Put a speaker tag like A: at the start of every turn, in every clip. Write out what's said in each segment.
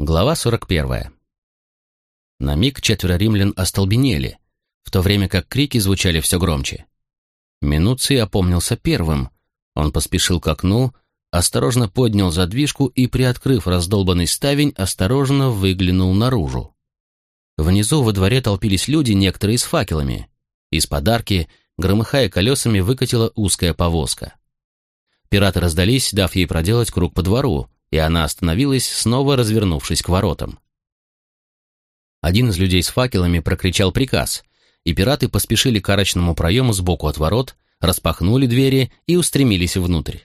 A: Глава 41. На миг четверо римлян остолбенели, в то время как крики звучали все громче. Минуций опомнился первым. Он поспешил к окну, осторожно поднял задвижку и, приоткрыв раздолбанный ставень, осторожно выглянул наружу. Внизу во дворе толпились люди, некоторые с факелами. Из подарки, громыхая колесами, выкатила узкая повозка. Пираты раздались, дав ей проделать круг по двору, и она остановилась, снова развернувшись к воротам. Один из людей с факелами прокричал приказ, и пираты поспешили к арочному проему сбоку от ворот, распахнули двери и устремились внутрь.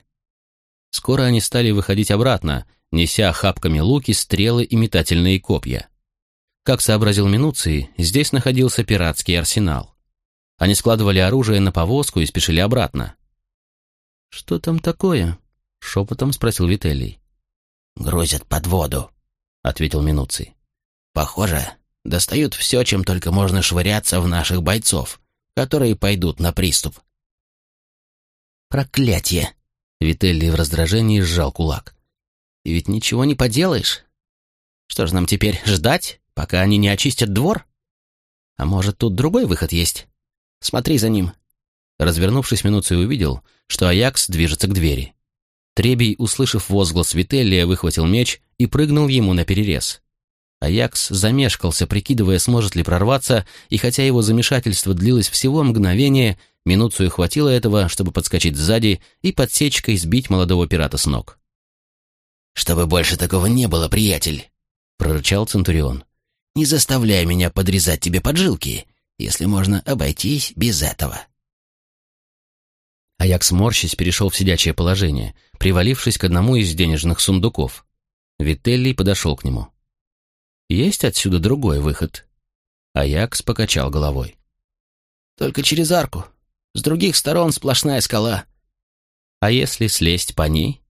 A: Скоро они стали выходить обратно, неся хапками луки, стрелы и метательные копья. Как сообразил Минуций, здесь находился пиратский арсенал. Они складывали оружие на повозку и спешили обратно. «Что там такое?» — шепотом спросил Вителий.
B: «Грузят под воду», — ответил Минуций. «Похоже, достают все, чем только можно швыряться в наших бойцов, которые пойдут на приступ».
A: «Проклятие!» — Вителли в раздражении сжал кулак. «И ведь ничего не поделаешь. Что же нам теперь, ждать, пока они не очистят двор? А может, тут другой выход есть? Смотри за ним». Развернувшись, Минуций увидел, что Аякс движется к двери. Требий, услышав возглас Вителлия, выхватил меч и прыгнул ему на перерез. Аякс замешкался, прикидывая, сможет ли прорваться, и хотя его замешательство длилось всего мгновение, минуцию хватило этого, чтобы подскочить сзади и подсечкой сбить молодого пирата с ног.
B: «Чтобы больше такого не было, приятель!» — прорычал Центурион. «Не заставляй меня подрезать тебе поджилки, если можно обойтись без этого».
A: Аякс морщись перешел в сидячее положение, привалившись к одному из денежных сундуков. Вителлий подошел к нему. «Есть отсюда другой выход?» Аякс покачал головой.
B: «Только через арку. С других сторон сплошная скала».
A: «А если слезть по ней?»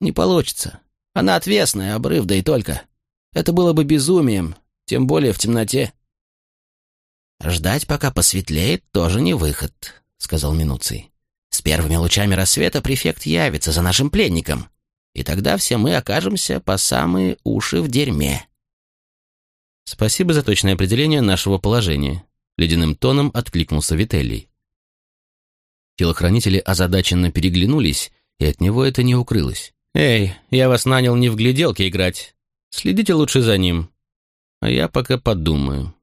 B: «Не получится. Она отвесная, обрыв, да и только. Это было бы безумием, тем более в темноте». «Ждать, пока посветлеет, тоже не выход», — сказал Минуций. Первыми лучами рассвета префект явится за нашим пленником, и тогда все мы окажемся по самые уши в дерьме.
A: Спасибо за точное определение нашего положения, ледяным тоном откликнулся Вителлий. Телохранители озадаченно переглянулись, и от него это не укрылось. «Эй, я вас нанял не в гляделки играть. Следите лучше за ним. А я пока подумаю».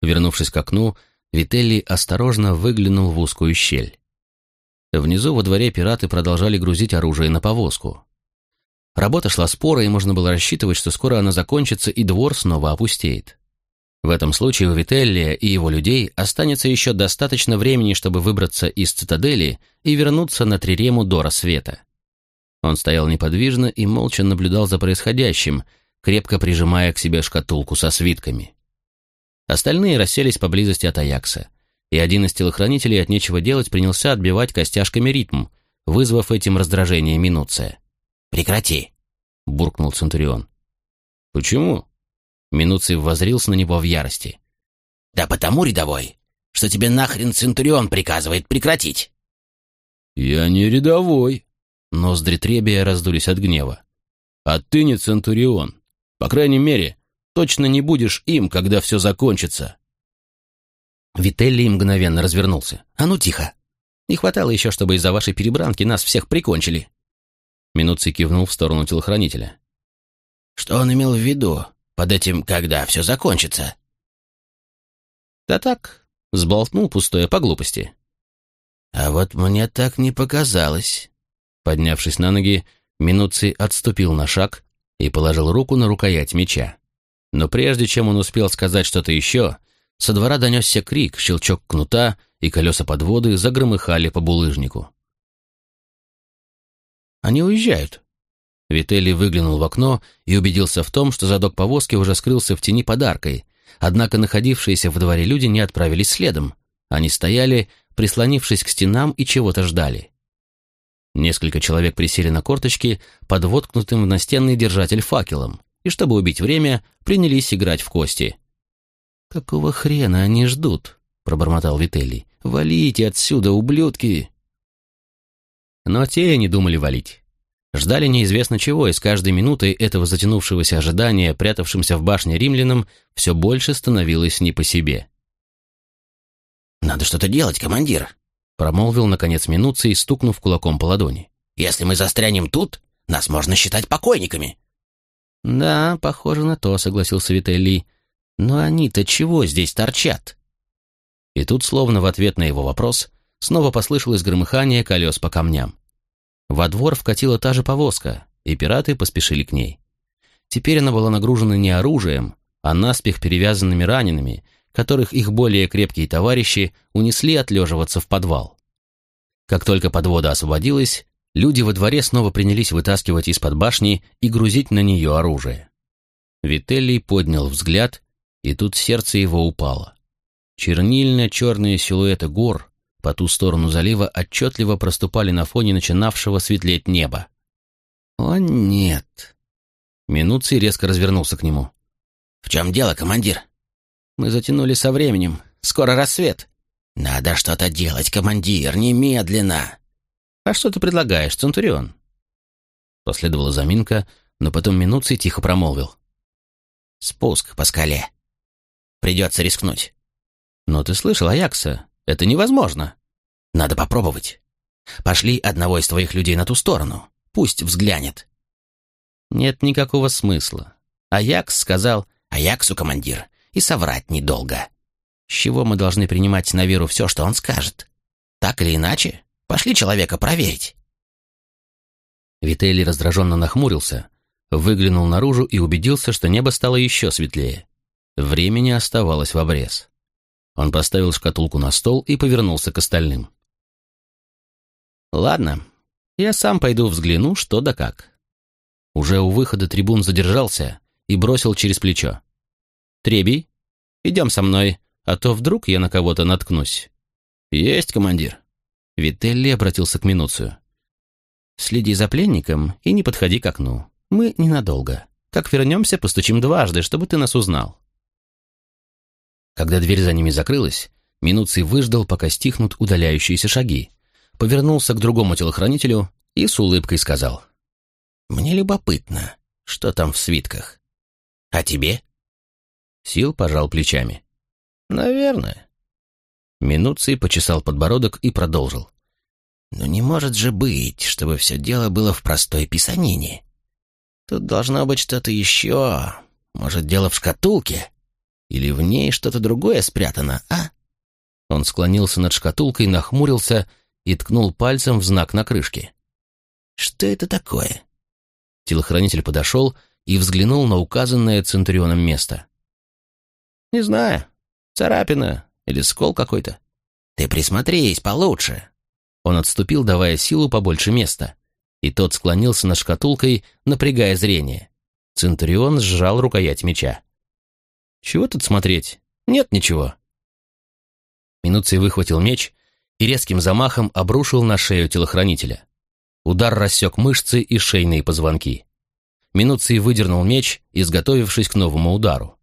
A: Вернувшись к окну, Вителлий осторожно выглянул в узкую щель. Внизу во дворе пираты продолжали грузить оружие на повозку. Работа шла спора, и можно было рассчитывать, что скоро она закончится, и двор снова опустеет. В этом случае у Вителлия и его людей останется еще достаточно времени, чтобы выбраться из цитадели и вернуться на Трирему до рассвета. Он стоял неподвижно и молча наблюдал за происходящим, крепко прижимая к себе шкатулку со свитками. Остальные расселись поблизости от Аякса и один из телохранителей от нечего делать принялся отбивать костяшками ритм, вызвав этим раздражение Минуция.
B: «Прекрати!» — буркнул Центурион.
A: «Почему?» Минуций возрился на него в ярости.
B: «Да потому, рядовой, что тебе нахрен Центурион приказывает прекратить!»
A: «Я не рядовой!» Ноздри Требия раздулись от гнева. «А ты не Центурион. По крайней мере, точно не будешь им, когда все закончится!» Вителли мгновенно развернулся. «А ну тихо! Не хватало еще, чтобы из-за вашей перебранки нас всех прикончили!» Минуций кивнул в сторону телохранителя.
B: «Что он имел в виду под этим, когда все закончится?»
A: «Да так, сболтнул пустое по глупости».
B: «А вот мне так не показалось».
A: Поднявшись на ноги, Минуций отступил на шаг и положил руку на рукоять меча. Но прежде чем он успел сказать что-то еще, со двора донесся крик, щелчок кнута, и колеса подводы загромыхали по булыжнику. «Они уезжают». Вителли выглянул в окно и убедился в том, что задок повозки уже скрылся в тени подаркой, однако находившиеся в дворе люди не отправились следом. Они стояли, прислонившись к стенам и чего-то ждали. Несколько человек присели на корточки под воткнутым в настенный держатель факелом, и, чтобы убить время, принялись играть в кости. «Какого хрена они ждут?» — пробормотал Вителли. «Валите отсюда, ублюдки!» Но те не думали валить. Ждали неизвестно чего, и с каждой минутой этого затянувшегося ожидания, прятавшимся в башне римлянам, все больше становилось не по себе.
B: «Надо что-то делать, командир», — промолвил, наконец, Минуций, стукнув кулаком по ладони. «Если мы застрянем тут, нас можно считать покойниками».
A: «Да, похоже на то», — согласился Вителли. «Но они-то чего здесь торчат?» И тут, словно в ответ на его вопрос, снова послышалось громыхание колес по камням. Во двор вкатила та же повозка, и пираты поспешили к ней. Теперь она была нагружена не оружием, а наспех перевязанными ранеными, которых их более крепкие товарищи унесли отлеживаться в подвал. Как только подвода освободилась, люди во дворе снова принялись вытаскивать из-под башни и грузить на нее оружие. Вителлий поднял взгляд, и тут сердце его упало. Чернильно-черные силуэты гор по ту сторону залива отчетливо проступали на фоне начинавшего светлеть неба. «О, нет!» Минуций резко развернулся к нему.
B: «В чем дело, командир?»
A: «Мы затянули со временем. Скоро рассвет».
B: «Надо что-то делать, командир, немедленно!»
A: «А что ты предлагаешь, Центурион?» Последовала заминка, но потом Минуций тихо промолвил.
B: «Спуск по скале. Придется рискнуть».
A: «Но ты слышал Аякса? Это невозможно».
B: «Надо попробовать. Пошли одного из твоих людей на ту сторону. Пусть взглянет».
A: «Нет никакого смысла. Аякс сказал...»
B: «Аяксу, командир, и соврать недолго.
A: С чего мы должны принимать на веру все, что он скажет?
B: Так или иначе, пошли человека проверить».
A: Вителли раздраженно нахмурился, выглянул наружу и убедился, что небо стало еще светлее. Времени оставалось в обрез. Он поставил шкатулку на стол и повернулся к остальным. «Ладно, я сам пойду взгляну, что да как». Уже у выхода трибун задержался и бросил через плечо. «Требий, идем со мной, а то вдруг я на кого-то наткнусь».
B: «Есть, командир».
A: Вителли обратился к Минуцию. «Следи за пленником и не подходи к окну. Мы ненадолго. Как вернемся, постучим дважды, чтобы ты нас узнал». Когда дверь за ними закрылась, Минуций выждал, пока стихнут удаляющиеся шаги, повернулся к другому телохранителю и с улыбкой сказал.
B: «Мне любопытно, что там в свитках. А тебе?»
A: Сил пожал плечами.
B: «Наверное».
A: Минуций почесал подбородок и продолжил.
B: «Но не может же быть, чтобы все дело было в простой писанине. Тут должно быть что-то еще. Может, дело в шкатулке?» Или в ней что-то другое спрятано, а?»
A: Он склонился над шкатулкой, нахмурился и ткнул пальцем в знак на крышке.
B: «Что это такое?»
A: Телохранитель подошел и взглянул на указанное Центурионом место. «Не знаю. Царапина или скол какой-то».
B: «Ты присмотрись получше».
A: Он отступил, давая силу побольше места, и тот склонился над шкатулкой, напрягая зрение. Центурион сжал рукоять меча. Чего тут смотреть? Нет ничего. Минуций выхватил меч и резким замахом обрушил на шею телохранителя. Удар рассек мышцы и шейные позвонки. Минуций выдернул меч, изготовившись к новому удару.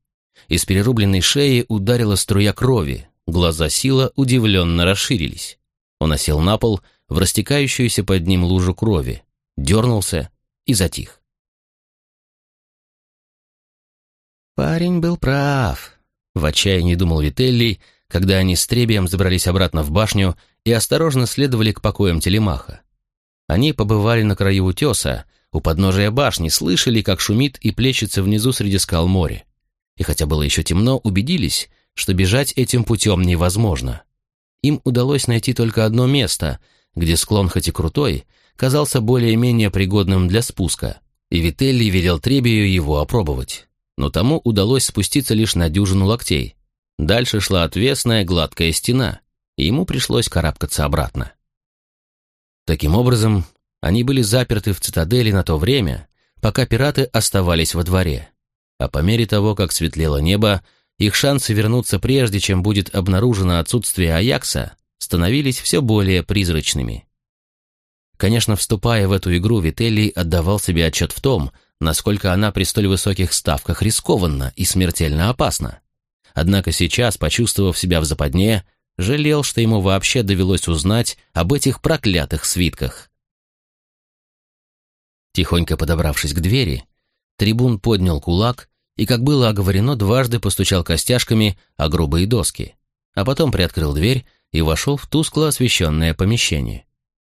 A: Из перерубленной шеи ударила струя крови, глаза Сила удивленно расширились. Он осел на пол в растекающуюся под ним лужу крови, дернулся и затих. Парень был прав. В отчаянии думал Вителлий, когда они с Требием забрались обратно в башню и осторожно следовали к покоям Телемаха. Они побывали на краю утеса, у подножия башни, слышали, как шумит и плещется внизу среди скал море. И хотя было еще темно, убедились, что бежать этим путем невозможно. Им удалось найти только одно место, где склон хоть и крутой, казался более-менее пригодным для спуска, и Вителли велел Требию его опробовать но тому удалось спуститься лишь на дюжину локтей. Дальше шла отвесная гладкая стена, и ему пришлось карабкаться обратно. Таким образом, они были заперты в цитадели на то время, пока пираты оставались во дворе. А по мере того, как светлело небо, их шансы вернуться прежде, чем будет обнаружено отсутствие Аякса, становились все более призрачными. Конечно, вступая в эту игру, Вителлий отдавал себе отчет в том, насколько она при столь высоких ставках рискованна и смертельно опасна. Однако сейчас, почувствовав себя в западне, жалел, что ему вообще довелось узнать об этих проклятых свитках. Тихонько подобравшись к двери, трибун поднял кулак и, как было оговорено, дважды постучал костяшками о грубые доски, а потом приоткрыл дверь и вошел в тускло освещенное помещение.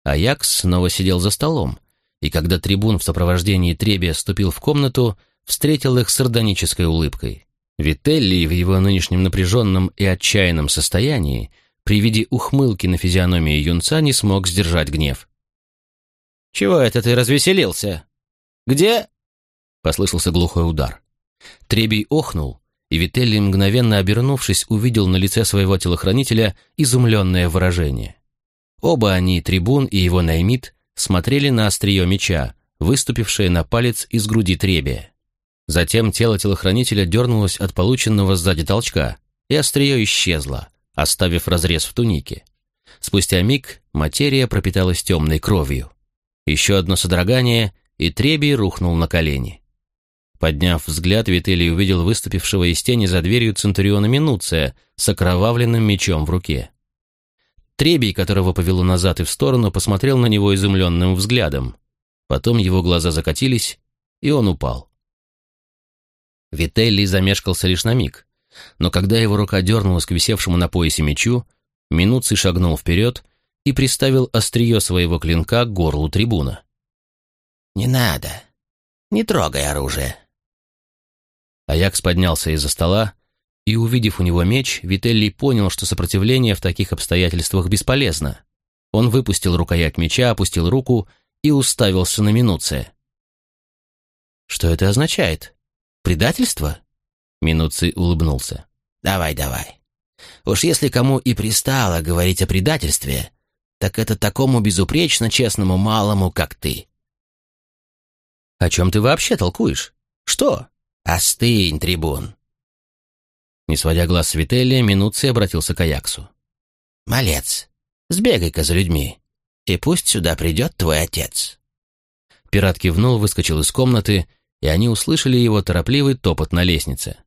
A: Аякс снова сидел за столом, и когда трибун в сопровождении Требия ступил в комнату, встретил их с сардонической улыбкой. Вителли в его нынешнем напряженном и отчаянном состоянии при виде ухмылки на физиономии юнца не смог сдержать гнев.
B: «Чего это ты развеселился? Где?»
A: Послышался глухой удар. Требий охнул, и Вителли, мгновенно обернувшись, увидел на лице своего телохранителя изумленное выражение. Оба они, трибун и его наймит, смотрели на острие меча, выступившее на палец из груди Требия. Затем тело телохранителя дернулось от полученного сзади толчка, и острие исчезло, оставив разрез в тунике. Спустя миг материя пропиталась темной кровью. Еще одно содрогание, и Требий рухнул на колени. Подняв взгляд, Вителий увидел выступившего из тени за дверью Центуриона Минуция с окровавленным мечом в руке. Требий, которого повело назад и в сторону, посмотрел на него изумленным взглядом. Потом его глаза закатились, и он упал. Вителли замешкался лишь на миг, но когда его рука дернулась к висевшему на поясе мечу, Минуций шагнул вперед и приставил острие своего клинка к горлу трибуна.
B: «Не надо. Не трогай оружие»,
A: Аякс поднялся из-за стола, и, увидев у него меч, Вителли понял, что сопротивление в таких обстоятельствах бесполезно. Он выпустил рукоять меча, опустил руку и уставился на Минуция. «Что это означает? Предательство?» Минуций улыбнулся.
B: «Давай, давай. Уж если кому и пристало говорить о предательстве, так это такому безупречно честному малому, как ты».
A: «О чем ты вообще толкуешь? Что?»
B: «Остынь, трибун!»
A: Не сводя глаз с Вителия, Минуций обратился к Аяксу.
B: «Малец, сбегай-ка за людьми, и пусть сюда придет твой отец».
A: Пират кивнул, выскочил из комнаты, и они услышали его торопливый топот на лестнице.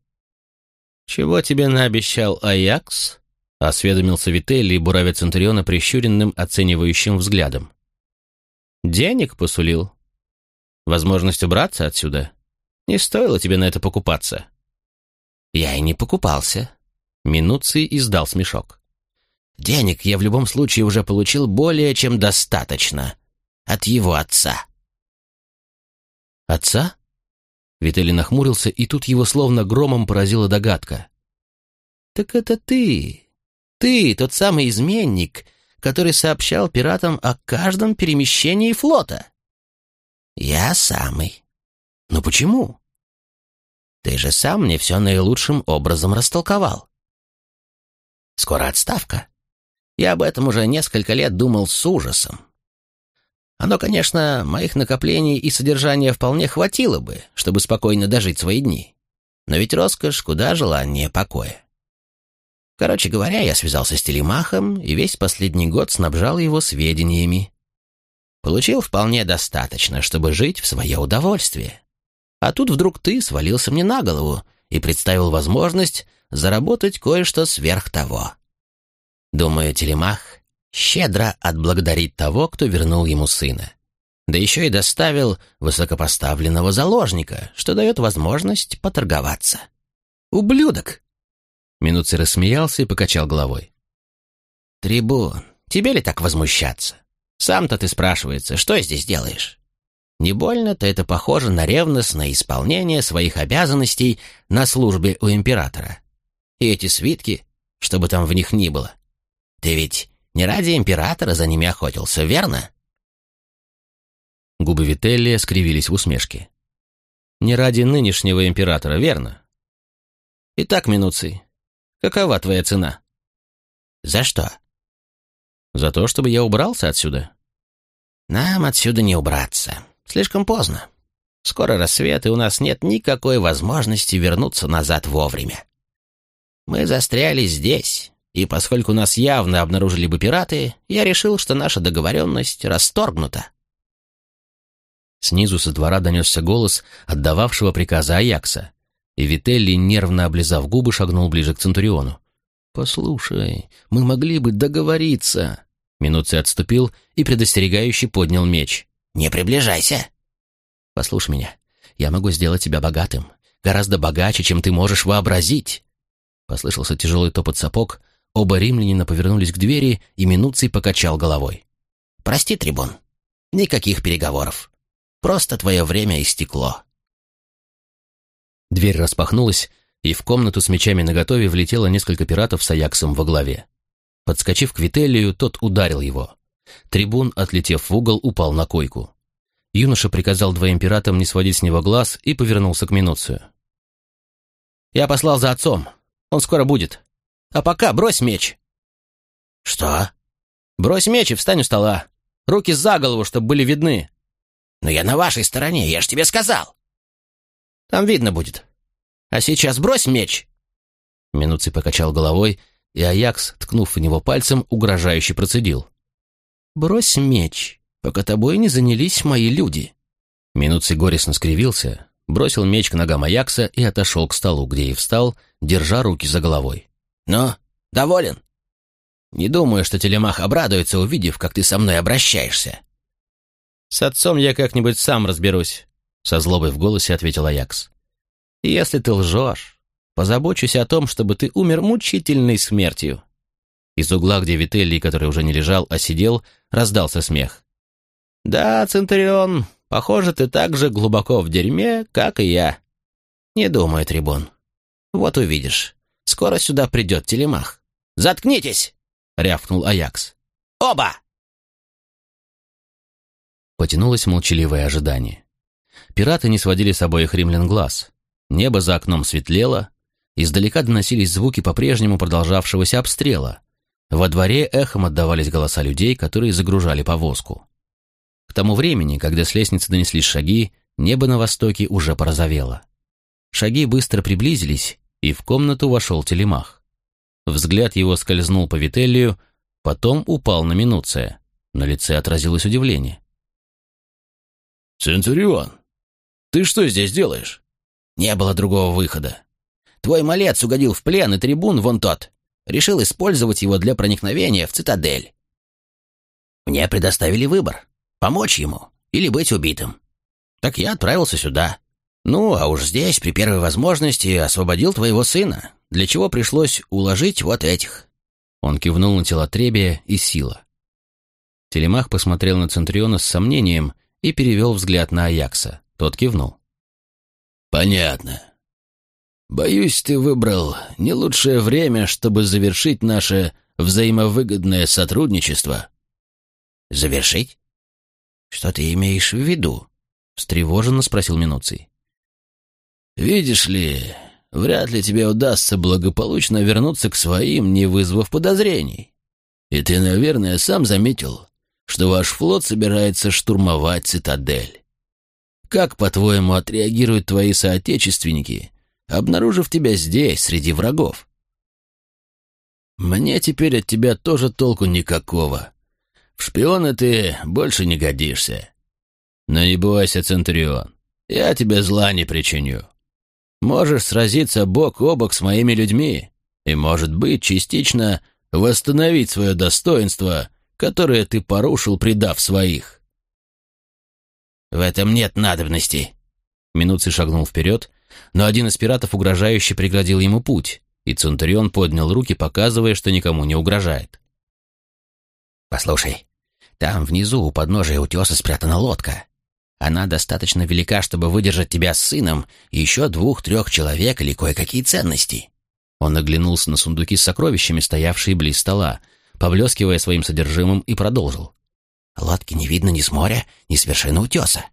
B: «Чего тебе наобещал Аякс?»
A: — осведомился Вителли, буравя Центуриона прищуренным, оценивающим взглядом.
B: «Денег посулил. Возможность убраться отсюда?» Не стоило тебе на это покупаться».
A: «Я и не покупался». Минуций издал смешок.
B: «Денег я в любом случае уже получил более чем достаточно. От его отца».
A: «Отца?» Виталий нахмурился, и тут его словно громом поразила догадка.
B: «Так это ты. Ты, тот самый изменник, который сообщал пиратам о каждом перемещении флота». «Я самый. Но почему? Ты же сам мне все наилучшим образом растолковал. Скоро отставка. Я об этом уже несколько лет думал с ужасом. Оно, конечно, моих накоплений и содержания вполне хватило бы, чтобы спокойно дожить свои дни. Но ведь роскошь куда желание покоя. Короче говоря, я связался с Телемахом и весь последний год снабжал его сведениями. Получил вполне достаточно, чтобы жить в свое удовольствие. А тут вдруг ты свалился мне на голову и представил возможность заработать кое-что сверх того. Думаю, Телемах щедро отблагодарит того, кто вернул ему сына. Да еще и доставил высокопоставленного заложника, что дает возможность поторговаться. Ублюдок!»
A: Минуций рассмеялся и покачал головой.
B: «Трибун, тебе ли так возмущаться? Сам-то ты спрашивается, что здесь делаешь? Не больно-то это похоже на ревностное исполнение своих обязанностей на службе у императора. И эти свитки, что бы там в них ни было. Ты ведь не ради императора за ними охотился, верно?
A: Губы Вителлия скривились в усмешке. Не ради нынешнего императора, верно? Итак, Минуций, какова твоя цена?
B: За что?
A: За то, чтобы я убрался отсюда.
B: Нам отсюда не убраться. Слишком поздно. Скоро рассвет, и у нас нет никакой возможности вернуться назад вовремя. Мы застряли здесь, и поскольку нас явно обнаружили бы пираты, я решил, что наша договоренность расторгнута.
A: Снизу со двора донесся голос отдававшего приказа Аякса, и Вителли, нервно облизав губы, шагнул ближе к Центуриону. «Послушай, мы могли бы договориться». Минуций отступил и предостерегающе поднял меч.
B: «Не приближайся!» Послушай меня, я могу сделать тебя богатым, гораздо богаче, чем ты можешь вообразить. Послышался тяжелый топот сапог, оба римлянина повернулись к двери, и Минуций покачал головой. «Прости, трибун, никаких переговоров. Просто твое время истекло». Дверь распахнулась, и в комнату с мечами наготове влетело несколько пиратов с Аяксом во главе. Подскочив к Вителлию, тот ударил его. Трибун, отлетев в угол, упал на койку. Юноша приказал двоим пиратам не сводить с него глаз и повернулся к Минуцию. «Я послал за отцом. Он скоро будет. А пока брось меч».
C: «Что?»
B: «Брось меч и встань у стола. Руки за голову, чтобы были видны».
C: «Но я на вашей стороне, я ж тебе сказал».
B: «Там видно будет. А сейчас брось меч!» Минуций покачал головой, и Аякс, ткнув в него пальцем, угрожающе процедил. «Брось меч, пока тобой не занялись мои люди». Минуций горестно скривился, бросил меч к ногам Аякса и отошел к столу, где и встал, держа руки за головой.
C: «Ну, доволен?»
B: «Не думаю, что Телемах обрадуется, увидев, как ты со мной обращаешься». «С отцом я как-нибудь сам разберусь», — со злобой в голосе ответил Аякс. Если ты лжешь, позабочусь о том, чтобы ты умер мучительной смертью». Из угла, где Вителли, который уже не лежал, а сидел, раздался смех. «Да, Центурион, похоже, ты так же глубоко в дерьме, как и я». «Не думаю, Трибун. Вот увидишь. Скоро сюда придет телемах».
C: «Заткнитесь!»
B: — рявкнул Аякс.
C: «Оба!»
A: Потянулось молчаливое ожидание. Пираты не сводили с обоих римлян глаз. Небо за окном светлело, издалека доносились звуки по-прежнему продолжавшегося обстрела. Во дворе эхом отдавались голоса людей, которые загружали повозку. К тому времени, когда с лестницы донеслись шаги, небо на востоке уже порозовело. Шаги быстро приблизились, и в комнату вошел телемах. Взгляд его скользнул по Вителлию, потом упал на Минуция. На лице отразилось удивление.
D: «Центурион, ты что здесь делаешь?»
C: Не было другого выхода. Твой малец угодил в плен, и трибун, вон тот, решил использовать его для проникновения в цитадель. Мне предоставили выбор — помочь ему или быть убитым. Так я отправился сюда. Ну, а уж здесь, при первой возможности, освободил твоего сына, для чего пришлось уложить вот этих».
A: Он кивнул на телотребие и сила. Телемах посмотрел на Центуриона с сомнением и перевел взгляд на Аякса. Тот кивнул.
D: «Понятно. Боюсь, ты выбрал не лучшее время, чтобы завершить наше взаимовыгодное сотрудничество».
C: «Завершить? Что ты имеешь в виду?»
A: — встревоженно спросил Минуций.
D: «Видишь ли, вряд ли тебе удастся благополучно вернуться к своим, не вызвав подозрений. И ты, наверное, сам заметил, что ваш флот собирается штурмовать цитадель. Как, по-твоему, отреагируют твои соотечественники, обнаружив тебя здесь, среди врагов? Мне теперь от тебя тоже толку никакого. В шпионы ты больше не годишься. Но не бойся, Центурион, я тебе зла не причиню. Можешь сразиться бок о бок с моими людьми и, может быть, частично восстановить свое достоинство, которое ты порушил, предав своих.
C: В этом нет надобности.
A: Минуций шагнул вперед, но один из пиратов угрожающе преградил ему путь, и Центурион поднял руки, показывая, что никому не угрожает.
C: «Послушай, там внизу у подножия утеса спрятана лодка. Она достаточно велика, чтобы выдержать тебя с сыном еще двух-трех человек или кое-какие ценности».
A: Он оглянулся на сундуки с сокровищами, стоявшие близ стола, поблескивая своим содержимым, и продолжил.
C: Лодки не видно ни с моря, ни с вершины утеса.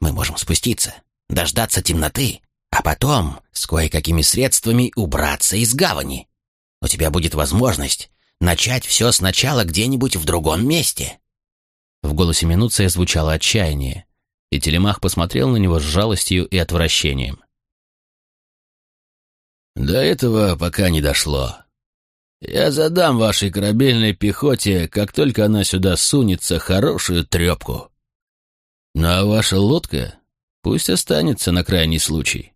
C: Мы можем спуститься, дождаться темноты, а потом с кое-какими средствами убраться из гавани. У тебя будет возможность начать все сначала где-нибудь в другом месте».
A: В голосе Минуция звучало отчаяние, и Телемах посмотрел на него с жалостью и отвращением.
D: «До этого пока не дошло. Я задам вашей корабельной пехоте, как только она сюда сунется, хорошую трепку. Ну а ваша лодка пусть останется на крайний случай.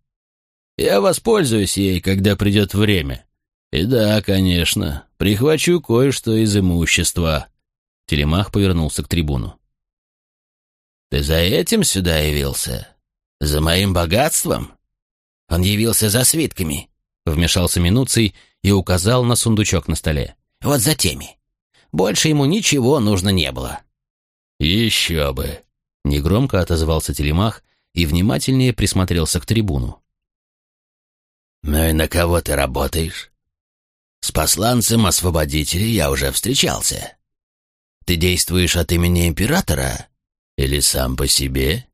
D: Я воспользуюсь ей, когда придет время. И да, конечно, прихвачу кое-что из имущества».
A: Телемах повернулся к трибуну.
D: «Ты за этим сюда явился?
C: За моим богатством? Он явился за свитками, вмешался Минуций и указал на сундучок на столе. Вот за теми. Больше ему ничего нужно не было.
A: Еще бы. Негромко отозвался Телемах и внимательнее присмотрелся к трибуну.
C: «Ну и на кого ты работаешь?» «С посланцем освободителей я уже встречался. Ты действуешь от имени императора или сам по себе?»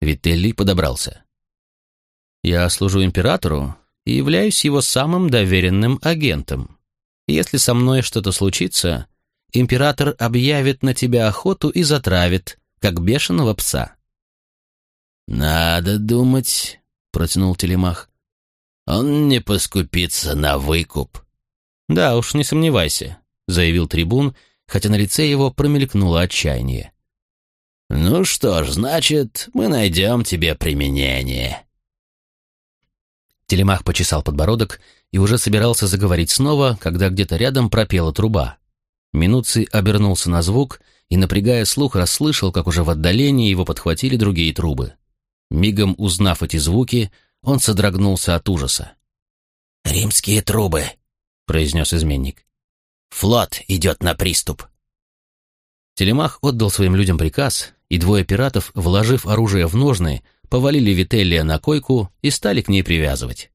A: Вителли подобрался. «Я служу императору и являюсь его самым доверенным агентом. Если со мной что-то случится, император объявит на тебя охоту и затравит, как бешеного пса».
C: «Надо думать», — протянул Телемах. «Он не поскупится на выкуп».
A: «Да уж, не сомневайся», — заявил трибун, хотя на лице его промелькнуло отчаяние.
C: «Ну что ж, значит, мы найдем тебе применение».
A: Телемах почесал подбородок и уже собирался заговорить снова, когда где-то рядом пропела труба. Минуций обернулся на звук и, напрягая слух, расслышал, как уже в отдалении его подхватили другие трубы. Мигом узнав эти звуки, он содрогнулся от ужаса.
C: «Римские трубы», — произнес изменник. «Флот идет на приступ».
A: Телемах отдал своим людям приказ, и двое пиратов, вложив оружие в ножны, повалили Вителлия на койку и стали к ней привязывать.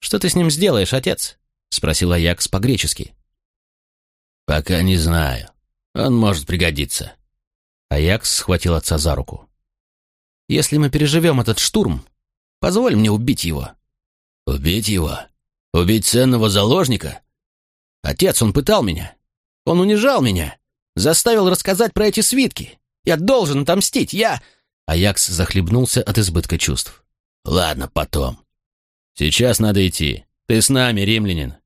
A: «Что ты с ним сделаешь, отец?» — спросил Аякс по-гречески.
C: «Пока не знаю. Он может пригодиться».
A: Аякс схватил отца за руку. «Если мы переживем этот штурм, позволь мне убить его».
C: «Убить его? Убить ценного заложника?»
A: «Отец, он пытал меня. Он унижал меня. Заставил рассказать про эти свитки. Я должен отомстить. Я...» Аякс захлебнулся от избытка чувств.
C: «Ладно, потом.
A: Сейчас надо идти. Ты с нами, римлянин.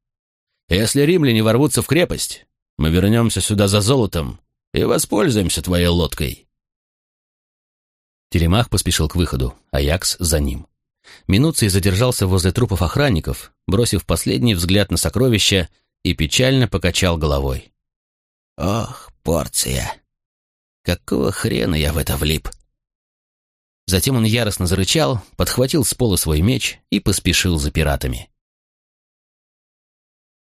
A: Если римляне ворвутся в крепость, мы вернемся сюда за золотом и воспользуемся твоей лодкой». Телемах поспешил к выходу, Аякс за ним. Минуций задержался возле трупов охранников, бросив последний взгляд на сокровища и печально покачал головой.
C: «Ох, порция! Какого хрена я в это влип?»
A: Затем он яростно зарычал, подхватил с пола свой меч и поспешил за пиратами.